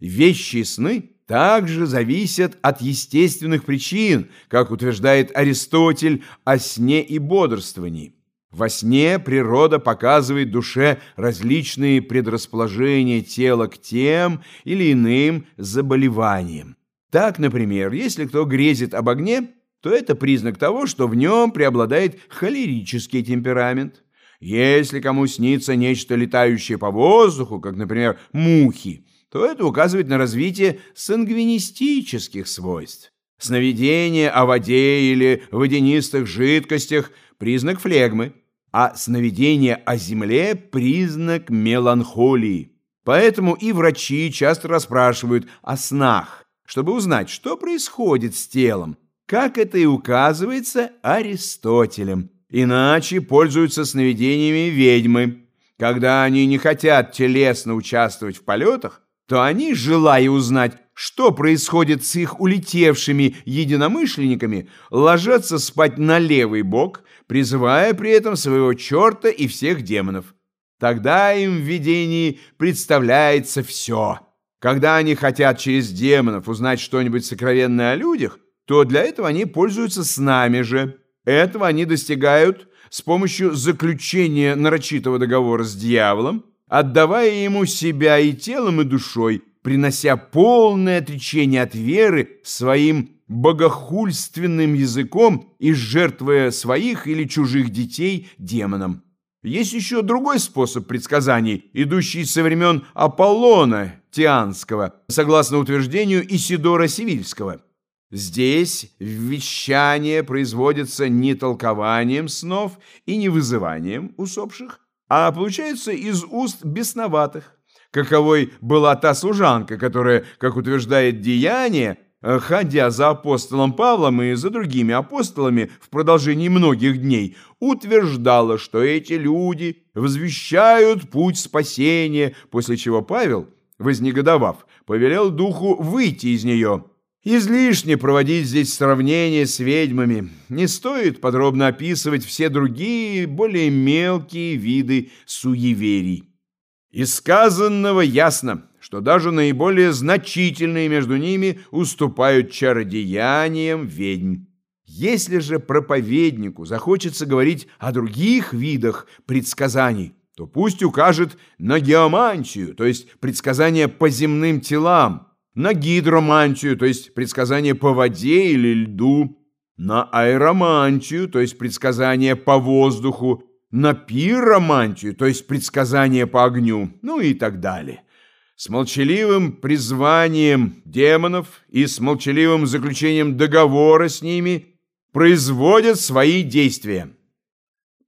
Вещи сны также зависят от естественных причин, как утверждает Аристотель о сне и бодрствовании. Во сне природа показывает душе различные предрасположения тела к тем или иным заболеваниям. Так, например, если кто грезит об огне, то это признак того, что в нем преобладает холерический темперамент. Если кому снится нечто летающее по воздуху, как, например, мухи, то это указывает на развитие сангвинистических свойств. Сновидение о воде или водянистых жидкостях – признак флегмы, а сновидение о земле – признак меланхолии. Поэтому и врачи часто расспрашивают о снах, чтобы узнать, что происходит с телом, как это и указывается Аристотелем. Иначе пользуются сновидениями ведьмы. Когда они не хотят телесно участвовать в полетах, то они, желая узнать, что происходит с их улетевшими единомышленниками, ложатся спать на левый бок, призывая при этом своего черта и всех демонов. Тогда им в видении представляется все. Когда они хотят через демонов узнать что-нибудь сокровенное о людях, то для этого они пользуются с нами же. Этого они достигают с помощью заключения нарочитого договора с дьяволом, отдавая ему себя и телом, и душой, принося полное отречение от веры своим богохульственным языком и жертвуя своих или чужих детей демонам. Есть еще другой способ предсказаний, идущий со времен Аполлона Тианского, согласно утверждению Исидора Сивильского. Здесь вещание производится не толкованием снов и не вызыванием усопших, а получается из уст бесноватых. Каковой была та служанка, которая, как утверждает Деяние, ходя за апостолом Павлом и за другими апостолами в продолжении многих дней, утверждала, что эти люди возвещают путь спасения, после чего Павел, вознегодовав, повелел духу выйти из нее. Излишне проводить здесь сравнение с ведьмами. Не стоит подробно описывать все другие, более мелкие виды суеверий. Из сказанного ясно, что даже наиболее значительные между ними уступают чародеяниям ведьм. Если же проповеднику захочется говорить о других видах предсказаний, то пусть укажет на геомантию, то есть предсказания по земным телам, на гидромантию, то есть предсказание по воде или льду, на аэромантию, то есть предсказание по воздуху, на пиромантию, то есть предсказание по огню, ну и так далее. С молчаливым призванием демонов и с молчаливым заключением договора с ними производят свои действия.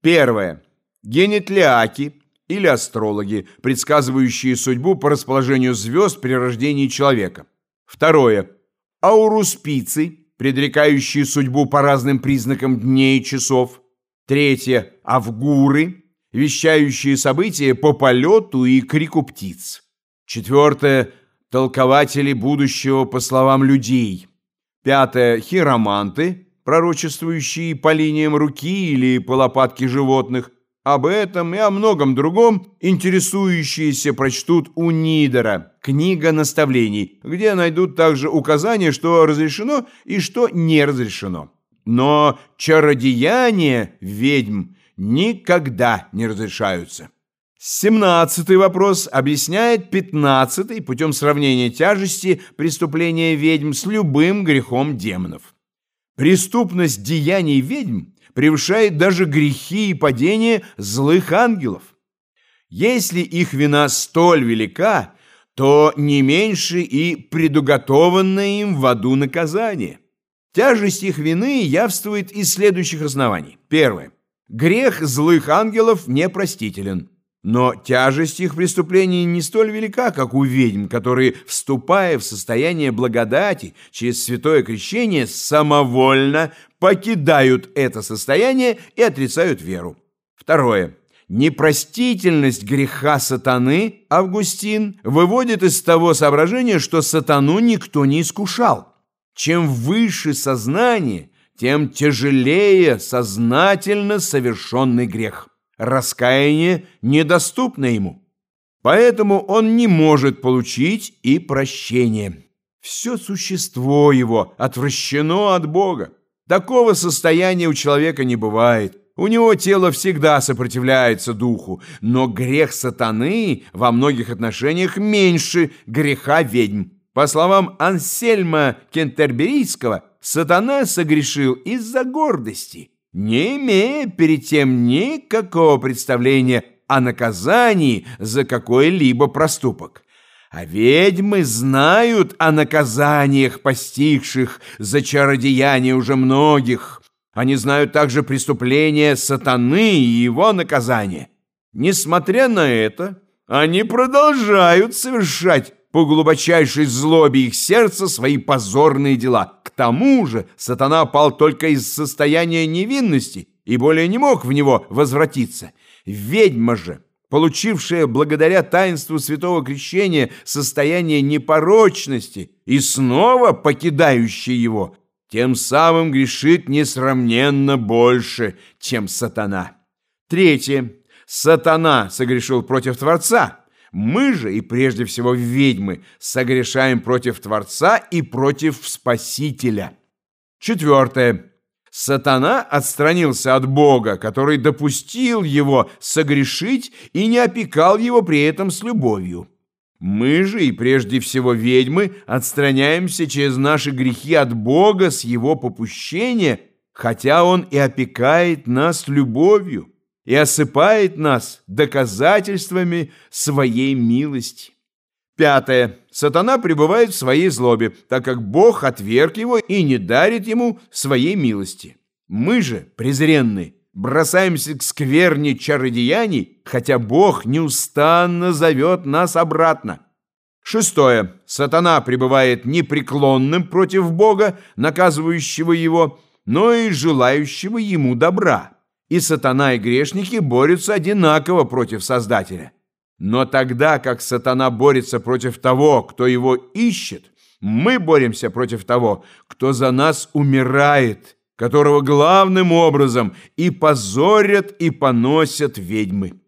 Первое. Генетлиаки – или астрологи, предсказывающие судьбу по расположению звезд при рождении человека. Второе. Ауруспицы, предрекающие судьбу по разным признакам дней и часов. Третье. Авгуры, вещающие события по полету и крику птиц. Четвертое. Толкователи будущего по словам людей. Пятое. Хироманты, пророчествующие по линиям руки или по лопатке животных. Об этом и о многом другом интересующиеся прочтут у Нидера «Книга наставлений», где найдут также указания, что разрешено и что не разрешено. Но чародеяния ведьм никогда не разрешаются. Семнадцатый вопрос объясняет пятнадцатый путем сравнения тяжести преступления ведьм с любым грехом демонов. Преступность деяний ведьм – превышает даже грехи и падения злых ангелов. Если их вина столь велика, то не меньше и предуготованное им в аду наказание. Тяжесть их вины явствует из следующих оснований. Первое. Грех злых ангелов непростителен. Но тяжесть их преступлений не столь велика, как у ведьм, которые, вступая в состояние благодати через святое крещение, самовольно покидают это состояние и отрицают веру. Второе. Непростительность греха сатаны Августин выводит из того соображения, что сатану никто не искушал. Чем выше сознание, тем тяжелее сознательно совершенный грех. Раскаяние недоступно ему. Поэтому он не может получить и прощение. Все существо его отвращено от Бога. Такого состояния у человека не бывает. У него тело всегда сопротивляется духу, но грех сатаны во многих отношениях меньше греха ведьм. По словам Ансельма Кентерберийского, сатана согрешил из-за гордости, не имея перед тем никакого представления о наказании за какой-либо проступок. А ведьмы знают о наказаниях, постигших за чародеяние уже многих. Они знают также преступления сатаны и его наказание. Несмотря на это, они продолжают совершать по глубочайшей злобе их сердца свои позорные дела. Тому же сатана пал только из состояния невинности и более не мог в него возвратиться. Ведьма же получившая благодаря таинству святого крещения состояние непорочности и снова покидающая его, тем самым грешит несравненно больше, чем сатана. Третье. Сатана согрешил против Творца. Мы же, и прежде всего ведьмы, согрешаем против Творца и против Спасителя. Четвертое. Сатана отстранился от Бога, который допустил его согрешить и не опекал его при этом с любовью. Мы же, и прежде всего ведьмы, отстраняемся через наши грехи от Бога с его попущения, хотя Он и опекает нас любовью и осыпает нас доказательствами своей милости. Пятое. Сатана пребывает в своей злобе, так как Бог отверг его и не дарит ему своей милости. Мы же, презренные, бросаемся к скверне чародеяний, хотя Бог неустанно зовет нас обратно. Шестое. Сатана пребывает непреклонным против Бога, наказывающего его, но и желающего ему добра. И сатана и грешники борются одинаково против Создателя. Но тогда, как сатана борется против того, кто его ищет, мы боремся против того, кто за нас умирает, которого главным образом и позорят, и поносят ведьмы.